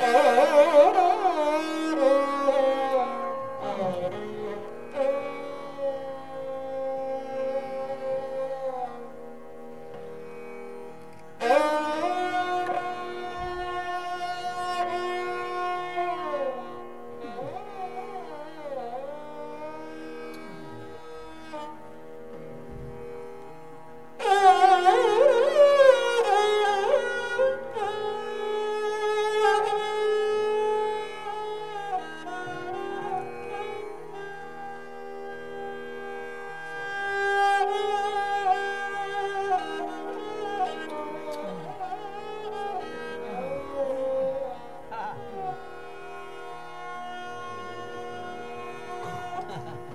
Oh. Ha ha ha.